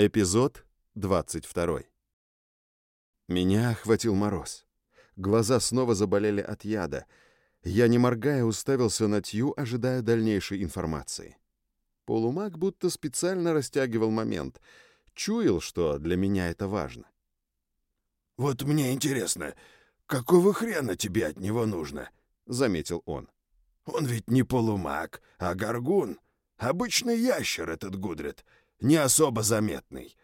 Эпизод 22. Меня охватил мороз. Глаза снова заболели от яда. Я, не моргая, уставился на Тью, ожидая дальнейшей информации. Полумаг будто специально растягивал момент. Чуял, что для меня это важно. «Вот мне интересно, какого хрена тебе от него нужно?» — заметил он. «Он ведь не полумаг, а горгун. Обычный ящер этот Гудрит не особо заметный.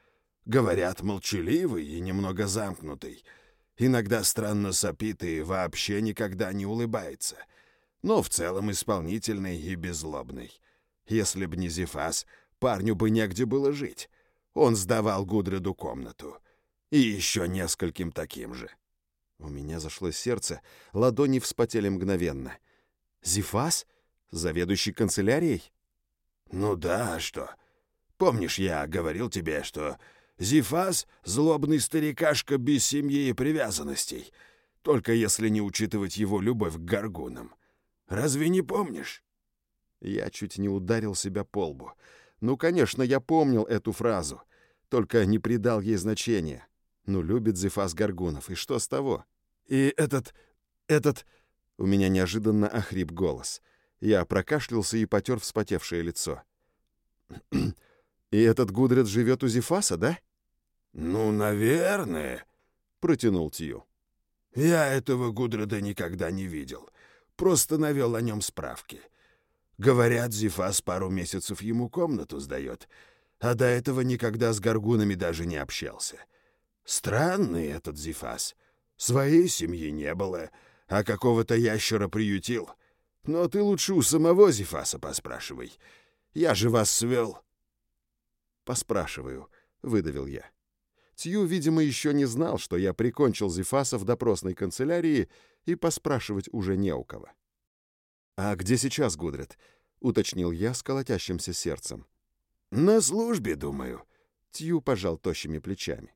Говорят, молчаливый и немного замкнутый. Иногда странно сопит и вообще никогда не улыбается. Но в целом исполнительный и беззлобный. Если б не Зефас, парню бы негде было жить. Он сдавал Гудреду комнату. И еще нескольким таким же. У меня зашло сердце, ладони вспотели мгновенно. «Зефас? Заведующий канцелярией?» «Ну да, а что?» Помнишь, я говорил тебе, что Зифас — злобный старикашка без семьи и привязанностей, только если не учитывать его любовь к горгунам. Разве не помнишь?» Я чуть не ударил себя по лбу. Ну, конечно, я помнил эту фразу, только не придал ей значения. Ну, любит Зефас горгунов, и что с того? И этот... этот... У меня неожиданно охрип голос. Я прокашлялся и потер вспотевшее лицо. «И этот Гудрид живет у Зефаса, да?» «Ну, наверное», — протянул Тью. «Я этого Гудреда никогда не видел. Просто навел о нем справки. Говорят, Зефас пару месяцев ему комнату сдает, а до этого никогда с горгунами даже не общался. Странный этот Зефас. Своей семьи не было, а какого-то ящера приютил. Но ты лучше у самого Зефаса поспрашивай. Я же вас свел». «Поспрашиваю», — выдавил я. Тью, видимо, еще не знал, что я прикончил Зефаса в допросной канцелярии, и поспрашивать уже не у кого. «А где сейчас Гудрит?» — уточнил я с колотящимся сердцем. «На службе, думаю», — Тью пожал тощими плечами.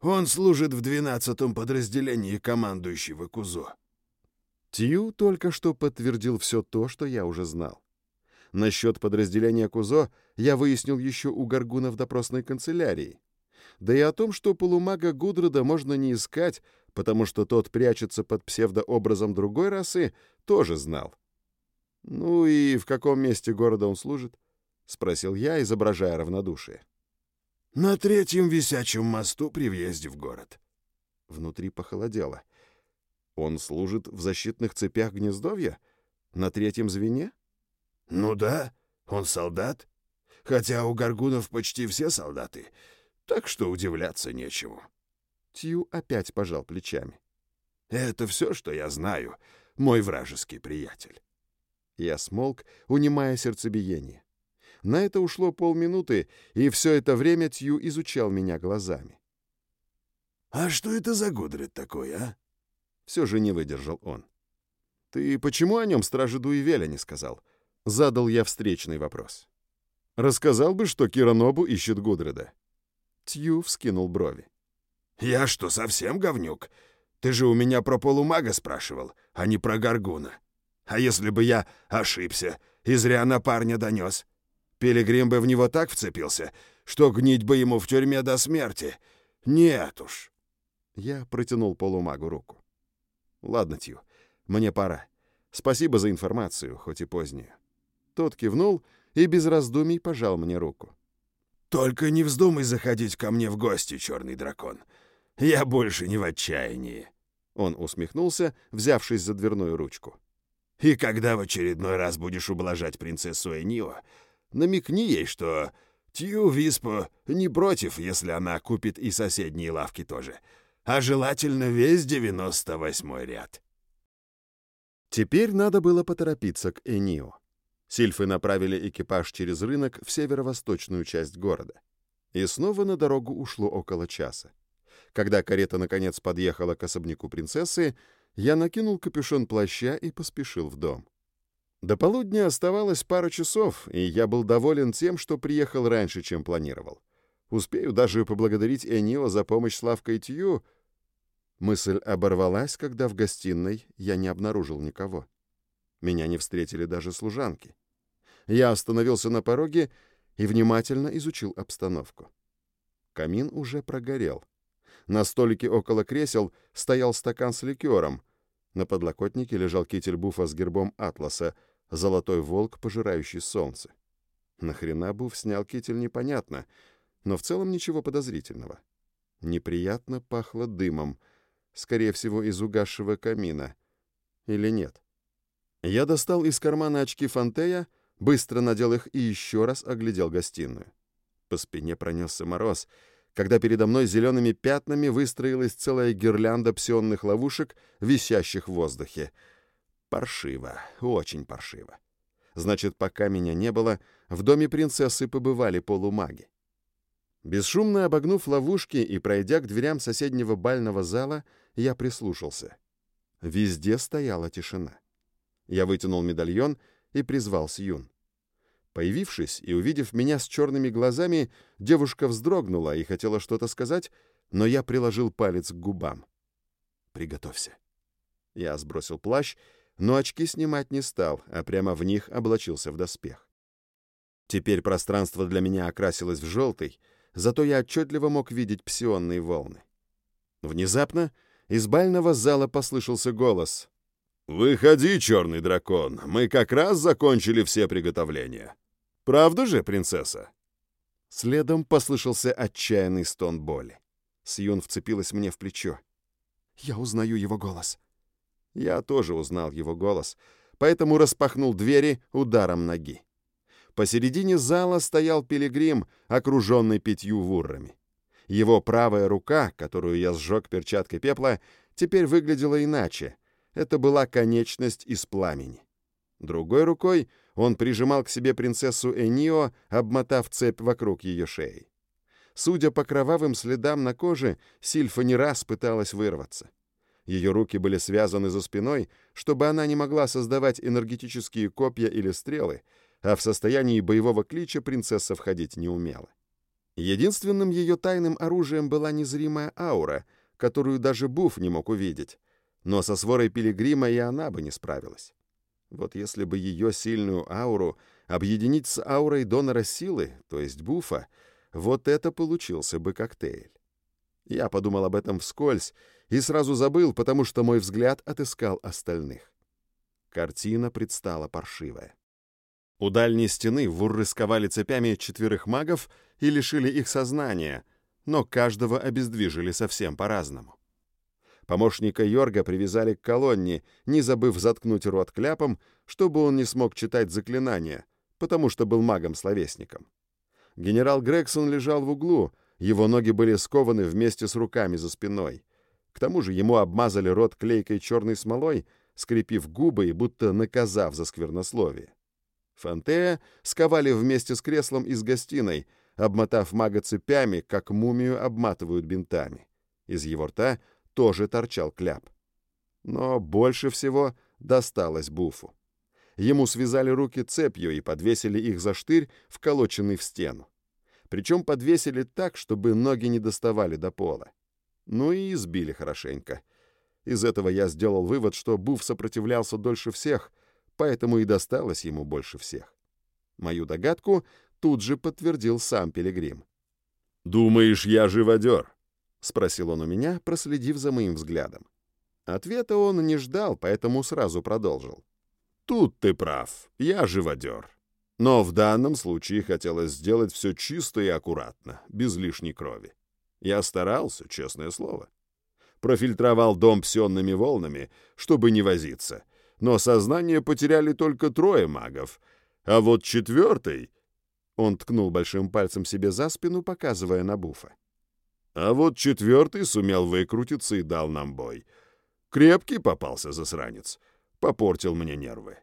«Он служит в двенадцатом подразделении командующего Кузо». Тью только что подтвердил все то, что я уже знал. Насчет подразделения Кузо я выяснил еще у Гаргуна в допросной канцелярии. Да и о том, что полумага Гудрода можно не искать, потому что тот прячется под псевдообразом другой расы, тоже знал. «Ну и в каком месте города он служит?» — спросил я, изображая равнодушие. «На третьем висячем мосту при въезде в город». Внутри похолодело. «Он служит в защитных цепях гнездовья? На третьем звене?» «Ну да, он солдат. Хотя у горгунов почти все солдаты, так что удивляться нечему». Тью опять пожал плечами. «Это все, что я знаю, мой вражеский приятель». Я смолк, унимая сердцебиение. На это ушло полминуты, и все это время Тью изучал меня глазами. «А что это за Гудрит такой, а?» Все же не выдержал он. «Ты почему о нем страже Дуивеля не сказал?» Задал я встречный вопрос. Рассказал бы, что Кира Нобу ищет Гудреда. Тью вскинул брови. «Я что, совсем говнюк? Ты же у меня про полумага спрашивал, а не про Гаргуна. А если бы я ошибся и зря на парня донес? Пилигрим бы в него так вцепился, что гнить бы ему в тюрьме до смерти. Нет уж». Я протянул полумагу руку. «Ладно, Тью, мне пора. Спасибо за информацию, хоть и позднюю. Тот кивнул и без раздумий пожал мне руку. «Только не вздумай заходить ко мне в гости, черный дракон. Я больше не в отчаянии». Он усмехнулся, взявшись за дверную ручку. «И когда в очередной раз будешь ублажать принцессу Энио, намекни ей, что Тью Виспо не против, если она купит и соседние лавки тоже, а желательно весь девяносто восьмой ряд». Теперь надо было поторопиться к Энио. Сильфы направили экипаж через рынок в северо-восточную часть города. И снова на дорогу ушло около часа. Когда карета наконец подъехала к особняку принцессы, я накинул капюшон плаща и поспешил в дом. До полудня оставалось пара часов, и я был доволен тем, что приехал раньше, чем планировал. Успею даже поблагодарить Энио за помощь с лавкой Тью. Мысль оборвалась, когда в гостиной я не обнаружил никого. Меня не встретили даже служанки. Я остановился на пороге и внимательно изучил обстановку. Камин уже прогорел. На столике около кресел стоял стакан с ликером. На подлокотнике лежал китель буфа с гербом атласа, золотой волк, пожирающий солнце. Нахрена буф снял китель, непонятно, но в целом ничего подозрительного. Неприятно пахло дымом, скорее всего, из угасшего камина. Или нет? Я достал из кармана очки Фантея, быстро надел их и еще раз оглядел гостиную. По спине пронесся мороз, когда передо мной зелеными пятнами выстроилась целая гирлянда псионных ловушек, висящих в воздухе. Паршиво, очень паршиво. Значит, пока меня не было, в доме принцессы побывали полумаги. Бесшумно обогнув ловушки и пройдя к дверям соседнего бального зала, я прислушался. Везде стояла тишина. Я вытянул медальон и призвал Сьюн. Появившись и увидев меня с черными глазами, девушка вздрогнула и хотела что-то сказать, но я приложил палец к губам. «Приготовься». Я сбросил плащ, но очки снимать не стал, а прямо в них облачился в доспех. Теперь пространство для меня окрасилось в желтый, зато я отчетливо мог видеть псионные волны. Внезапно из бального зала послышался голос. «Выходи, черный дракон, мы как раз закончили все приготовления». Правда же, принцесса?» Следом послышался отчаянный стон боли. Сьюн вцепилась мне в плечо. «Я узнаю его голос». Я тоже узнал его голос, поэтому распахнул двери ударом ноги. Посередине зала стоял пилигрим, окруженный пятью вуррами. Его правая рука, которую я сжег перчаткой пепла, теперь выглядела иначе. Это была конечность из пламени. Другой рукой он прижимал к себе принцессу Энио, обмотав цепь вокруг ее шеи. Судя по кровавым следам на коже, Сильфа не раз пыталась вырваться. Ее руки были связаны за спиной, чтобы она не могла создавать энергетические копья или стрелы, а в состоянии боевого клича принцесса входить не умела. Единственным ее тайным оружием была незримая аура, которую даже Буф не мог увидеть, но со сворой Пилигрима и она бы не справилась. Вот если бы ее сильную ауру объединить с аурой донора силы, то есть буфа, вот это получился бы коктейль. Я подумал об этом вскользь и сразу забыл, потому что мой взгляд отыскал остальных. Картина предстала паршивая. У дальней стены вурры сковали цепями четверых магов и лишили их сознания, но каждого обездвижили совсем по-разному. Помощника Йорга привязали к колонне, не забыв заткнуть рот кляпом, чтобы он не смог читать заклинания, потому что был магом-словесником. Генерал Грегсон лежал в углу, его ноги были скованы вместе с руками за спиной. К тому же ему обмазали рот клейкой черной смолой, скрепив губы и будто наказав за сквернословие. Фантея сковали вместе с креслом из гостиной, обмотав мага цепями, как мумию обматывают бинтами. Из его рта тоже торчал кляп. Но больше всего досталось Буфу. Ему связали руки цепью и подвесили их за штырь, вколоченный в стену. Причем подвесили так, чтобы ноги не доставали до пола. Ну и избили хорошенько. Из этого я сделал вывод, что Буф сопротивлялся дольше всех, поэтому и досталось ему больше всех. Мою догадку тут же подтвердил сам Пилигрим. «Думаешь, я живодер?» — спросил он у меня, проследив за моим взглядом. Ответа он не ждал, поэтому сразу продолжил. «Тут ты прав, я живодер. Но в данном случае хотелось сделать все чисто и аккуратно, без лишней крови. Я старался, честное слово. Профильтровал дом псионными волнами, чтобы не возиться. Но сознание потеряли только трое магов. А вот четвертый...» Он ткнул большим пальцем себе за спину, показывая на буфа. А вот четвертый сумел выкрутиться и дал нам бой. Крепкий попался засранец. Попортил мне нервы.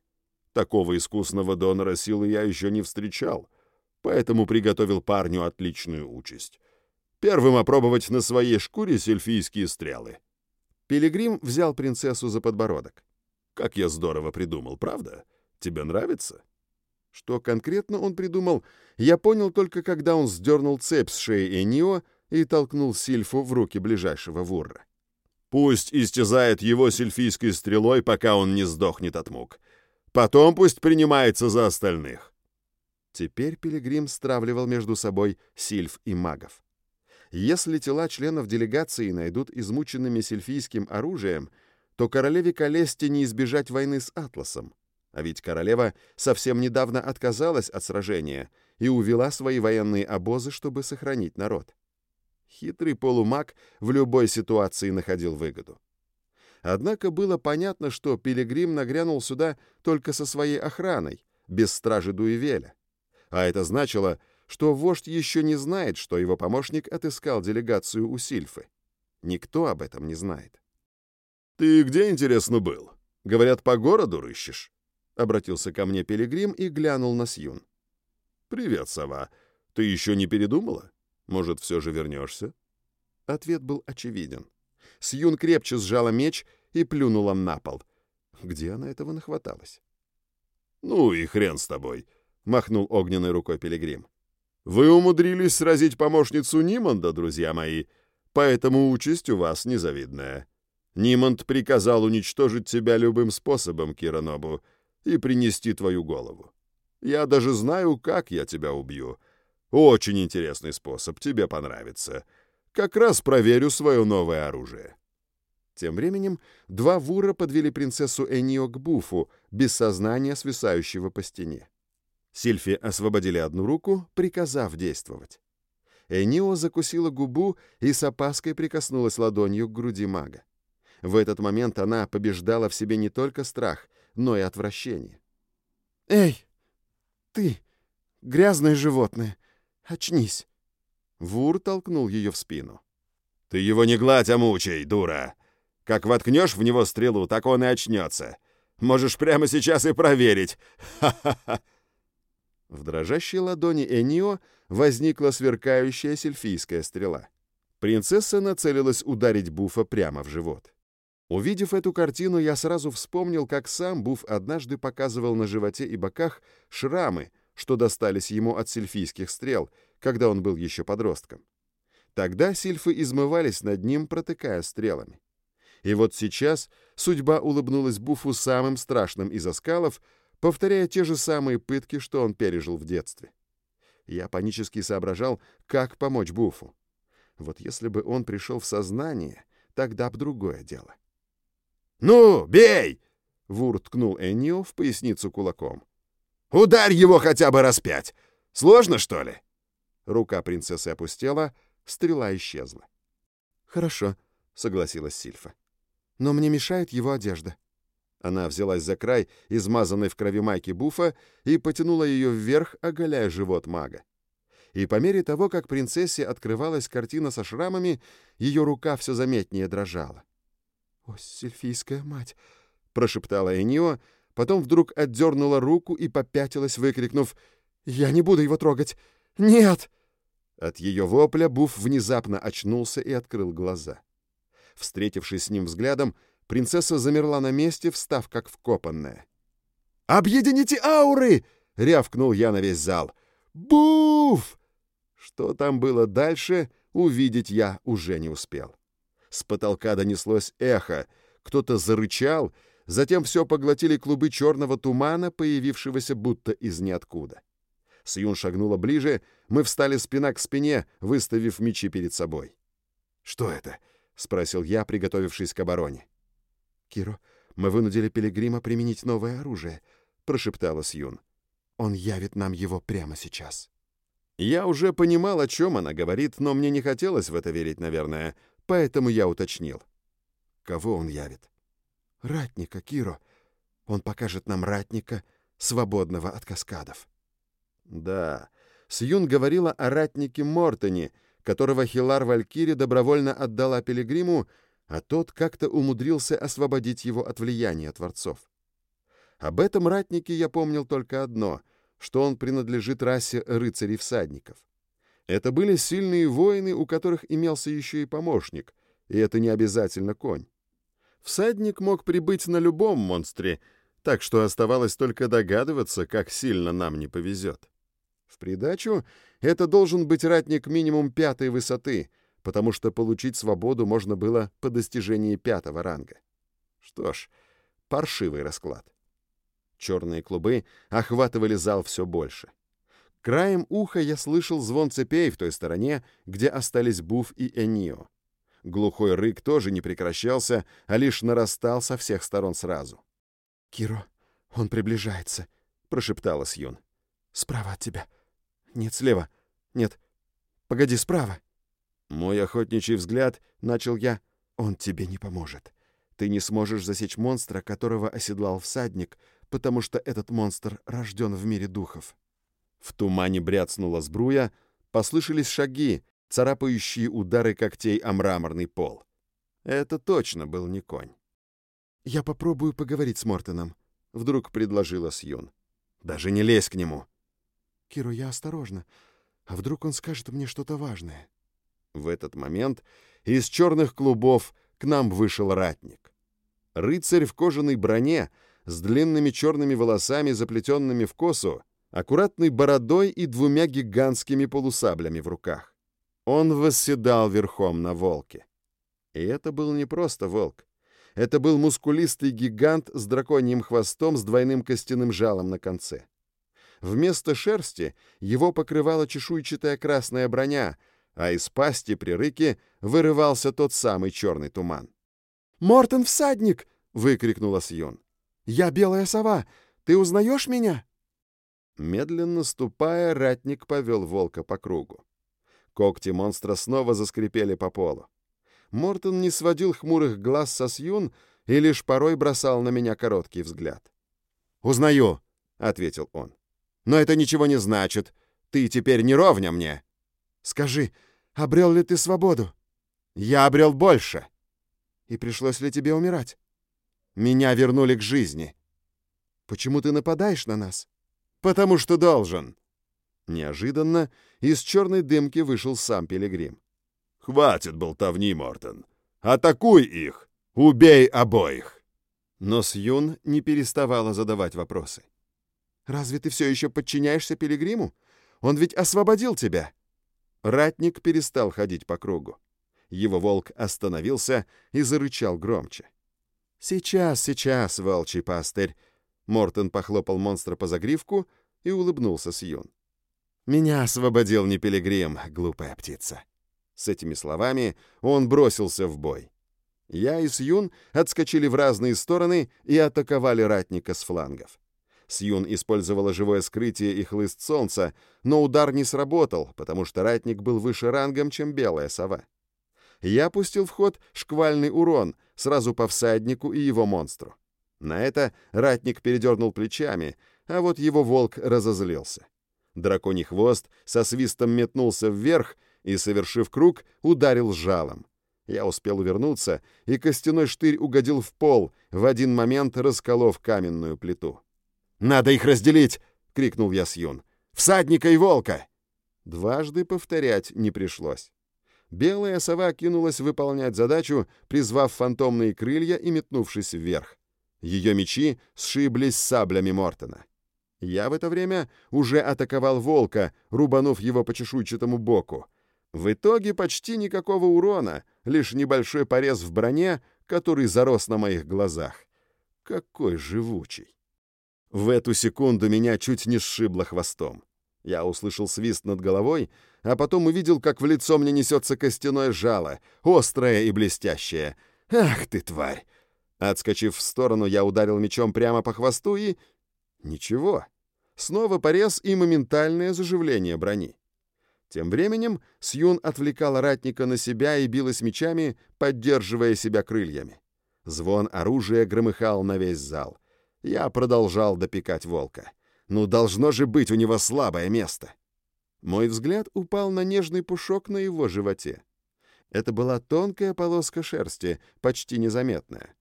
Такого искусного донора силы я еще не встречал, поэтому приготовил парню отличную участь. Первым опробовать на своей шкуре сельфийские стрелы. Пилигрим взял принцессу за подбородок. «Как я здорово придумал, правда? Тебе нравится?» Что конкретно он придумал, я понял только когда он сдернул цепь с шеи Энио и толкнул Сильфу в руки ближайшего вурра. «Пусть истязает его сильфийской стрелой, пока он не сдохнет от мук. Потом пусть принимается за остальных». Теперь Пилигрим стравливал между собой сильф и магов. Если тела членов делегации найдут измученными сельфийским оружием, то королеве Калесте не избежать войны с Атласом. А ведь королева совсем недавно отказалась от сражения и увела свои военные обозы, чтобы сохранить народ. Хитрый полумаг в любой ситуации находил выгоду. Однако было понятно, что Пилигрим нагрянул сюда только со своей охраной, без стражи Дуевеля. А это значило, что вождь еще не знает, что его помощник отыскал делегацию у Сильфы. Никто об этом не знает. «Ты где, интересно, был? Говорят, по городу рыщешь?» Обратился ко мне Пилигрим и глянул на Сьюн. «Привет, сова. Ты еще не передумала? Может, все же вернешься?» Ответ был очевиден. Сьюн крепче сжала меч и плюнула на пол. Где она этого нахваталась? «Ну и хрен с тобой», — махнул огненной рукой Пилигрим. «Вы умудрились сразить помощницу Нимонда, друзья мои, поэтому участь у вас незавидная. Нимонд приказал уничтожить тебя любым способом, Киранобу, и принести твою голову. Я даже знаю, как я тебя убью. Очень интересный способ, тебе понравится. Как раз проверю свое новое оружие». Тем временем два вура подвели принцессу Энио к буфу, без сознания свисающего по стене. Сильфи освободили одну руку, приказав действовать. Энио закусила губу и с опаской прикоснулась ладонью к груди мага. В этот момент она побеждала в себе не только страх, но и отвращение. «Эй, ты, грязное животное, очнись!» Вур толкнул ее в спину. «Ты его не гладь, а мучай, дура! Как воткнешь в него стрелу, так он и очнется. Можешь прямо сейчас и проверить. Ха-ха-ха!» В дрожащей ладони Энио возникла сверкающая сельфийская стрела. Принцесса нацелилась ударить Буфа прямо в живот. Увидев эту картину, я сразу вспомнил, как сам Буф однажды показывал на животе и боках шрамы, что достались ему от сельфийских стрел, когда он был еще подростком. Тогда сильфы измывались над ним, протыкая стрелами. И вот сейчас судьба улыбнулась Буфу самым страшным из оскалов, повторяя те же самые пытки, что он пережил в детстве. Я панически соображал, как помочь Буфу. Вот если бы он пришел в сознание, тогда б другое дело. «Ну, бей!» — Вур ткнул Эннио в поясницу кулаком. «Ударь его хотя бы раз пять! Сложно, что ли?» Рука принцессы опустела, стрела исчезла. «Хорошо», — согласилась Сильфа но мне мешает его одежда». Она взялась за край, измазанной в крови майки буфа, и потянула ее вверх, оголяя живот мага. И по мере того, как принцессе открывалась картина со шрамами, ее рука все заметнее дрожала. «О, сельфийская мать!» — прошептала Энио, потом вдруг отдернула руку и попятилась, выкрикнув «Я не буду его трогать! Нет!» От ее вопля Буф внезапно очнулся и открыл глаза. Встретившись с ним взглядом, принцесса замерла на месте, встав как вкопанная. «Объедините ауры!» — рявкнул я на весь зал. «Буф!» Что там было дальше, увидеть я уже не успел. С потолка донеслось эхо, кто-то зарычал, затем все поглотили клубы черного тумана, появившегося будто из ниоткуда. Сьюн шагнула ближе, мы встали спина к спине, выставив мечи перед собой. «Что это? — спросил я, приготовившись к обороне. «Киро, мы вынудили Пилигрима применить новое оружие», — прошептала Сьюн. «Он явит нам его прямо сейчас». Я уже понимал, о чем она говорит, но мне не хотелось в это верить, наверное, поэтому я уточнил. «Кого он явит?» «Ратника, Киро. Он покажет нам ратника, свободного от каскадов». «Да, Сьюн говорила о ратнике Мортоне», которого Хилар Валькири добровольно отдала Пилигриму, а тот как-то умудрился освободить его от влияния Творцов. Об этом ратнике я помнил только одно, что он принадлежит расе рыцарей-всадников. Это были сильные воины, у которых имелся еще и помощник, и это не обязательно конь. Всадник мог прибыть на любом монстре, так что оставалось только догадываться, как сильно нам не повезет. В придачу это должен быть ратник минимум пятой высоты, потому что получить свободу можно было по достижении пятого ранга. Что ж, паршивый расклад. Черные клубы охватывали зал все больше. Краем уха я слышал звон цепей в той стороне, где остались Буф и Энио. Глухой рык тоже не прекращался, а лишь нарастал со всех сторон сразу. «Киро, он приближается», — прошептала Сьюн. «Справа от тебя. Нет, слева. Нет. Погоди, справа». Мой охотничий взгляд, начал я, он тебе не поможет. Ты не сможешь засечь монстра, которого оседлал всадник, потому что этот монстр рожден в мире духов. В тумане бряцнула сбруя, послышались шаги, царапающие удары когтей о мраморный пол. Это точно был не конь. «Я попробую поговорить с Мортоном», — вдруг предложила Сьюн. «Даже не лезь к нему!» «Киро, я осторожно. А вдруг он скажет мне что-то важное?» В этот момент из черных клубов к нам вышел ратник. Рыцарь в кожаной броне с длинными черными волосами, заплетенными в косу, аккуратной бородой и двумя гигантскими полусаблями в руках. Он восседал верхом на волке. И это был не просто волк. Это был мускулистый гигант с драконьим хвостом с двойным костяным жалом на конце. Вместо шерсти его покрывала чешуйчатая красная броня, а из пасти при рыке вырывался тот самый черный туман. «Мортон всадник!» — выкрикнула Сьон. «Я белая сова! Ты узнаешь меня?» Медленно ступая, ратник повел волка по кругу. Когти монстра снова заскрипели по полу. Мортон не сводил хмурых глаз со Сьюн и лишь порой бросал на меня короткий взгляд. «Узнаю», — ответил он. «Но это ничего не значит. Ты теперь не ровня мне». «Скажи, обрел ли ты свободу?» «Я обрел больше». «И пришлось ли тебе умирать?» «Меня вернули к жизни». «Почему ты нападаешь на нас?» «Потому что должен». Неожиданно из черной дымки вышел сам Пилигрим. «Хватит болтовни, Мортон. Атакуй их! Убей обоих!» Но Сьюн не переставала задавать вопросы. «Разве ты все еще подчиняешься Пилигриму? Он ведь освободил тебя!» Ратник перестал ходить по кругу. Его волк остановился и зарычал громче. «Сейчас, сейчас, волчий пастырь!» Мортон похлопал монстра по загривку и улыбнулся Сьюн. «Меня освободил не пилигрим, глупая птица!» С этими словами он бросился в бой. Я и Сьюн отскочили в разные стороны и атаковали ратника с флангов. Сьюн использовала живое скрытие и хлыст солнца, но удар не сработал, потому что ратник был выше рангом, чем белая сова. Я пустил в ход шквальный урон сразу по всаднику и его монстру. На это ратник передернул плечами, а вот его волк разозлился. Драконий хвост со свистом метнулся вверх и, совершив круг, ударил жалом. Я успел увернуться, и костяной штырь угодил в пол, в один момент расколов каменную плиту. «Надо их разделить!» — крикнул я Сьюн. «Всадника и волка!» Дважды повторять не пришлось. Белая сова кинулась выполнять задачу, призвав фантомные крылья и метнувшись вверх. Ее мечи сшиблись саблями Мортона. Я в это время уже атаковал волка, рубанув его по чешуйчатому боку. В итоге почти никакого урона, лишь небольшой порез в броне, который зарос на моих глазах. Какой живучий! В эту секунду меня чуть не сшибло хвостом. Я услышал свист над головой, а потом увидел, как в лицо мне несется костяное жало, острое и блестящее. «Ах ты, тварь!» Отскочив в сторону, я ударил мечом прямо по хвосту и... Ничего. Снова порез и моментальное заживление брони. Тем временем Сьюн отвлекала ратника на себя и билась мечами, поддерживая себя крыльями. Звон оружия громыхал на весь зал — я продолжал допекать волка. Ну, должно же быть у него слабое место. Мой взгляд упал на нежный пушок на его животе. Это была тонкая полоска шерсти, почти незаметная.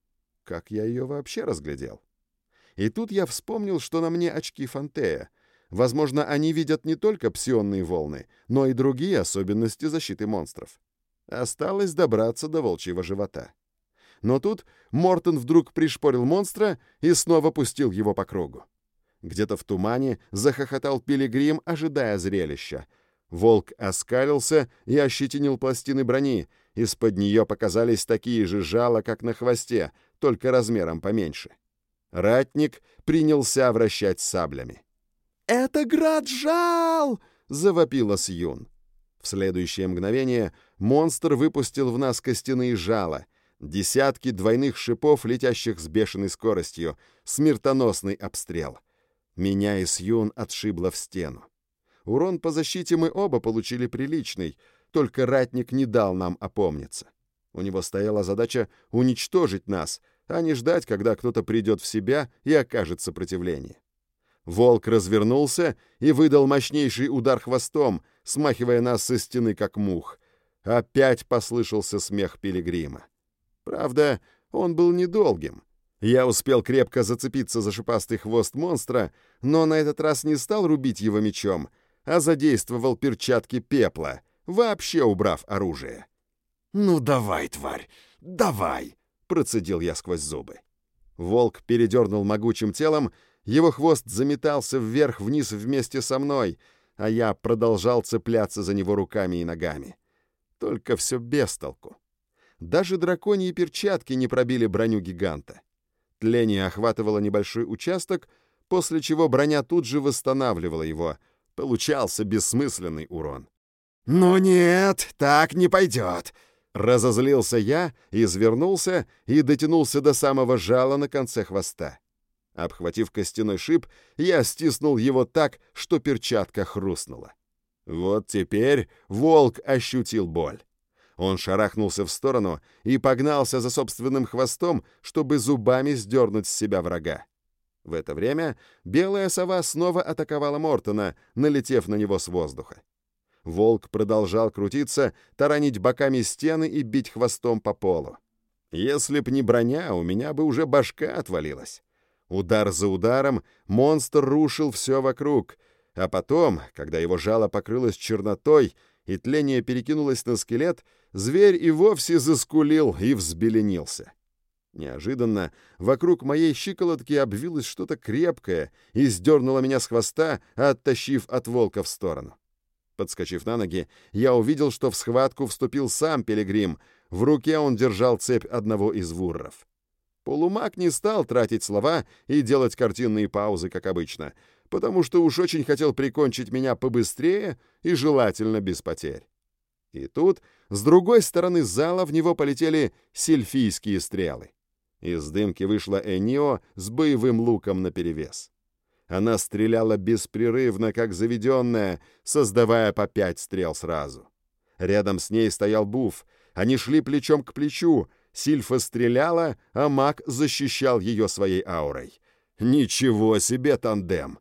Как я ее вообще разглядел? И тут я вспомнил, что на мне очки Фантея. Возможно, они видят не только псионные волны, но и другие особенности защиты монстров. Осталось добраться до волчьего живота. Но тут Мортон вдруг пришпорил монстра и снова пустил его по кругу. Где-то в тумане захохотал пилигрим, ожидая зрелища. Волк оскалился и ощетинил пластины брони. Из-под нее показались такие же жала, как на хвосте, только размером поменьше. Ратник принялся вращать саблями. «Это Граджал!» — завопила Сьюн. В следующее мгновение монстр выпустил в нас костяные жала, десятки двойных шипов, летящих с бешеной скоростью, смертоносный обстрел. Меня и Сьюн отшибло в стену. Урон по защите мы оба получили приличный, только ратник не дал нам опомниться. У него стояла задача уничтожить нас, а не ждать, когда кто-то придет в себя и окажет сопротивление. Волк развернулся и выдал мощнейший удар хвостом, смахивая нас со стены, как мух. Опять послышался смех пилигрима. Правда, он был недолгим. Я успел крепко зацепиться за шипастый хвост монстра, но на этот раз не стал рубить его мечом, а задействовал перчатки пепла, вообще убрав оружие. «Ну давай, тварь, давай!» — процедил я сквозь зубы. Волк передернул могучим телом его хвост заметался вверх-вниз вместе со мной, а я продолжал цепляться за него руками и ногами. Только все без толку. Даже драконьи перчатки не пробили броню гиганта. Тление охватывало небольшой участок, после чего броня тут же восстанавливала его. Получался бессмысленный урон. «Ну нет, так не пойдет!» Разозлился я, извернулся и дотянулся до самого жала на конце хвоста. Обхватив костяной шип, я стиснул его так, что перчатка хрустнула. Вот теперь волк ощутил боль. Он шарахнулся в сторону и погнался за собственным хвостом, чтобы зубами сдернуть с себя врага. В это время белая сова снова атаковала Мортона, налетев на него с воздуха. Волк продолжал крутиться, таранить боками стены и бить хвостом по полу. Если б не броня, у меня бы уже башка отвалилась. Удар за ударом монстр рушил все вокруг, а потом, когда его жало покрылось чернотой и тление перекинулось на скелет, зверь и вовсе заскулил и взбеленился. Неожиданно вокруг моей щиколотки обвилось что-то крепкое и сдернуло меня с хвоста, оттащив от волка в сторону. Подскочив на ноги, я увидел, что в схватку вступил сам Пилигрим. В руке он держал цепь одного из вурров. Полумаг не стал тратить слова и делать картинные паузы, как обычно, потому что уж очень хотел прикончить меня побыстрее и желательно без потерь. И тут, с другой стороны зала, в него полетели сельфийские стрелы. Из дымки вышла Энио с боевым луком наперевес. Она стреляла беспрерывно, как заведенная, создавая по пять стрел сразу. Рядом с ней стоял Буф. Они шли плечом к плечу, Сильфа стреляла, а маг защищал ее своей аурой. Ничего себе тандем!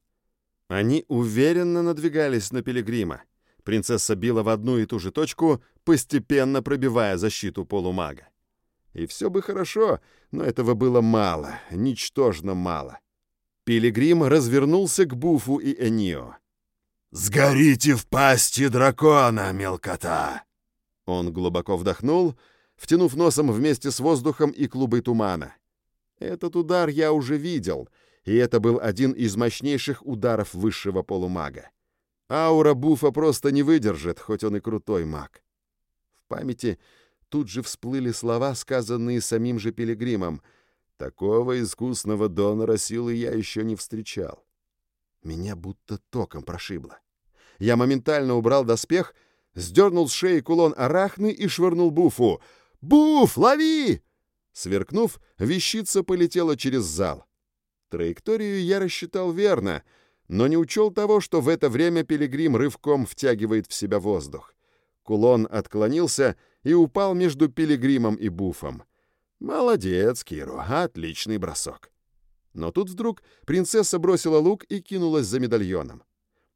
Они уверенно надвигались на пилигрима. Принцесса била в одну и ту же точку, постепенно пробивая защиту полумага. И все бы хорошо, но этого было мало, ничтожно мало. Пилигрим развернулся к Буфу и Энио. «Сгорите в пасти дракона, мелкота!» Он глубоко вдохнул, втянув носом вместе с воздухом и клубы тумана. Этот удар я уже видел, и это был один из мощнейших ударов высшего полумага. Аура Буфа просто не выдержит, хоть он и крутой маг. В памяти тут же всплыли слова, сказанные самим же Пилигримом. Такого искусного донора силы я еще не встречал. Меня будто током прошибло. Я моментально убрал доспех, сдернул с шеи кулон арахны и швырнул Буфу — «Буф, лови!» Сверкнув, вещица полетела через зал. Траекторию я рассчитал верно, но не учел того, что в это время пилигрим рывком втягивает в себя воздух. Кулон отклонился и упал между пилигримом и буфом. «Молодец, Киру, отличный бросок». Но тут вдруг принцесса бросила лук и кинулась за медальоном.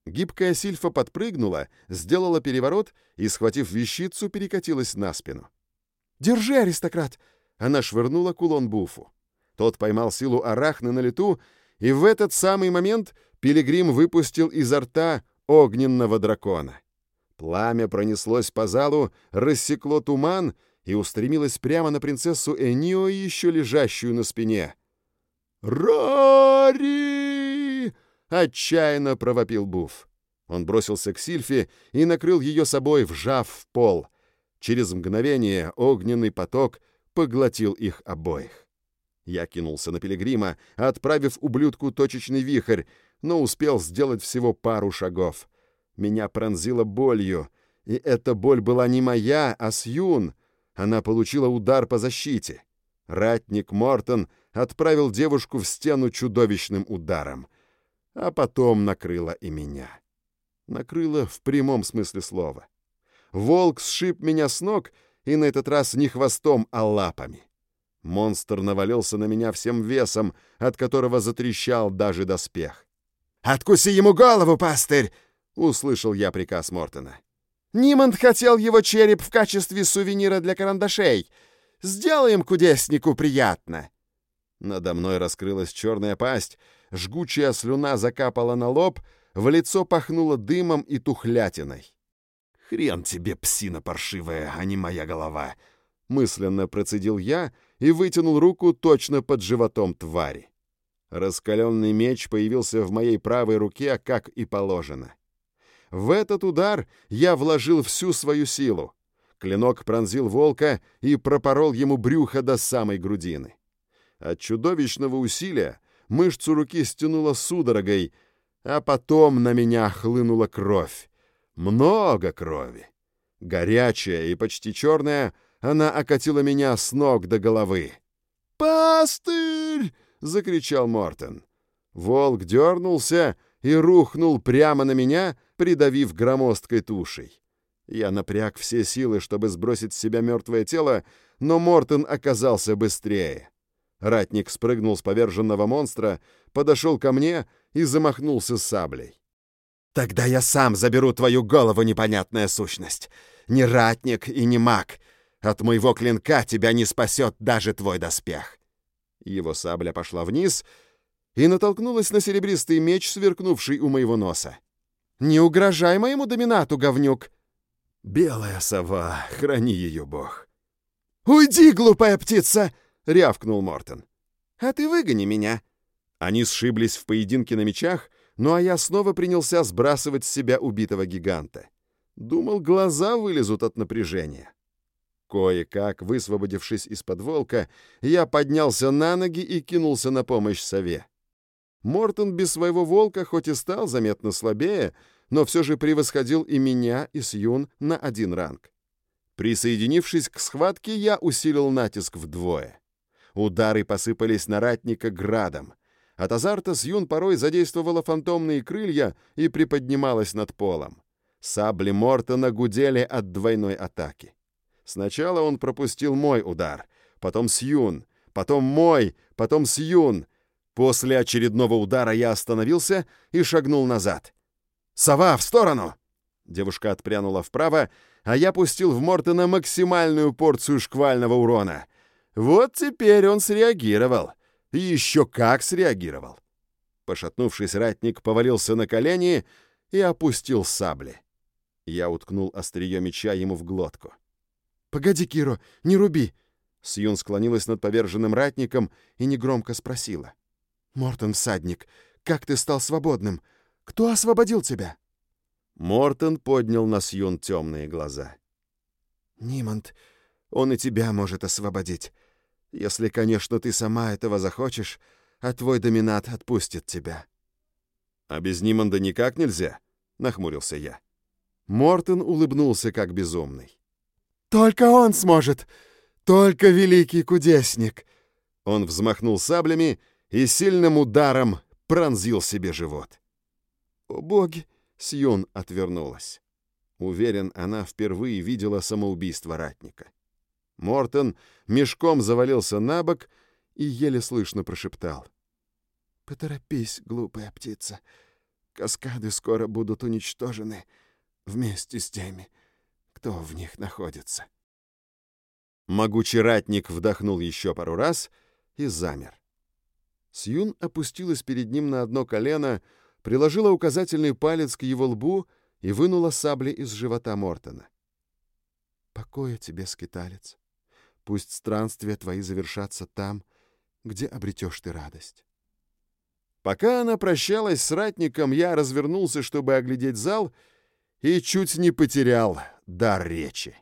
Гибкая сильфа подпрыгнула, сделала переворот и, схватив вещицу, перекатилась на спину. «Держи, аристократ!» Она швырнула кулон Буфу. Тот поймал силу арахны на лету, и в этот самый момент Пилигрим выпустил изо рта огненного дракона. Пламя пронеслось по залу, рассекло туман и устремилось прямо на принцессу Энио, еще лежащую на спине. «Рори!» — отчаянно провопил Буф. Он бросился к Сильфе и накрыл ее собой, вжав в пол — Через мгновение огненный поток поглотил их обоих. Я кинулся на пилигрима, отправив ублюдку точечный вихрь, но успел сделать всего пару шагов. Меня пронзило болью, и эта боль была не моя, а Сьюн. Она получила удар по защите. Ратник Мортон отправил девушку в стену чудовищным ударом. А потом накрыло и меня. Накрыло в прямом смысле слова. Волк сшиб меня с ног, и на этот раз не хвостом, а лапами. Монстр навалился на меня всем весом, от которого затрещал даже доспех. «Откуси ему голову, пастырь!» — услышал я приказ Мортона. «Нимонд хотел его череп в качестве сувенира для карандашей. Сделаем кудеснику приятно!» Надо мной раскрылась черная пасть, жгучая слюна закапала на лоб, в лицо пахнуло дымом и тухлятиной. «Хрен тебе, псина паршивая, а не моя голова!» Мысленно процедил я и вытянул руку точно под животом твари. Раскаленный меч появился в моей правой руке, как и положено. В этот удар я вложил всю свою силу. Клинок пронзил волка и пропорол ему брюхо до самой грудины. От чудовищного усилия мышцу руки стянуло судорогой, а потом на меня хлынула кровь. Много крови. Горячая и почти черная, она окатила меня с ног до головы. «Пастырь!» — закричал Мортон. Волк дернулся и рухнул прямо на меня, придавив громоздкой тушей. Я напряг все силы, чтобы сбросить с себя мертвое тело, но Мортон оказался быстрее. Ратник спрыгнул с поверженного монстра, подошел ко мне и замахнулся саблей. «Тогда я сам заберу твою голову, непонятная сущность. Не ратник и не маг. От моего клинка тебя не спасет даже твой доспех. Его сабля пошла вниз и натолкнулась на серебристый меч, сверкнувший у моего носа. «Не угрожай моему доминату, говнюк!» «Белая сова, храни ее бог!» «Уйди, глупая птица!» — рявкнул Мортон. «А ты выгони меня!» Они сшиблись в поединке на мечах, ну а я снова принялся сбрасывать с себя убитого гиганта. Думал, глаза вылезут от напряжения. Кое-как, высвободившись из-под волка, я поднялся на ноги и кинулся на помощь сове. Мортон без своего волка хоть и стал заметно слабее, но все же превосходил и меня, и Сьюн на один ранг. Присоединившись к схватке, я усилил натиск вдвое. Удары посыпались на ратника градом. От азарта Сьюн порой задействовала фантомные крылья и приподнималась над полом. Сабли Мортона гудели от двойной атаки. Сначала он пропустил мой удар, потом Сьюн, потом мой, потом Сьюн. После очередного удара я остановился и шагнул назад. «Сова, в сторону!» Девушка отпрянула вправо, а я пустил в Мортона максимальную порцию шквального урона. Вот теперь он среагировал. Еще как среагировал. Пошатнувшись, ратник повалился на колени и опустил сабли. Я уткнул острие меча ему в глотку. «Погоди, Киро, не руби!» Сьюн склонилась над поверженным ратником и негромко спросила. «Мортон, всадник, как ты стал свободным? Кто освободил тебя?» Мортон поднял на Сьюн темные глаза. «Нимонт, он и тебя может освободить. Если, конечно, ты сама этого захочешь, а твой доминат отпустит тебя». «А без Нимонда никак нельзя?» — нахмурился я. Мортон улыбнулся как безумный. Только он сможет! Только великий кудесник!» Он взмахнул саблями и сильным ударом пронзил себе живот. «О боги!» — Сьюн отвернулась. Уверен, она впервые видела самоубийство ратника. Мортон мешком завалился на бок и еле слышно прошептал. «Поторопись, глупая птица. Каскады скоро будут уничтожены вместе с теми, кто в них находится. Могучий ратник вдохнул еще пару раз и замер. Сьюн опустилась перед ним на одно колено, приложила указательный палец к его лбу и вынула сабли из живота Мортона. «Покоя тебе, скиталец. Пусть странствия твои завершатся там, где обретешь ты радость». Пока она прощалась с ратником, я развернулся, чтобы оглядеть зал, и чуть не потерял дар речи.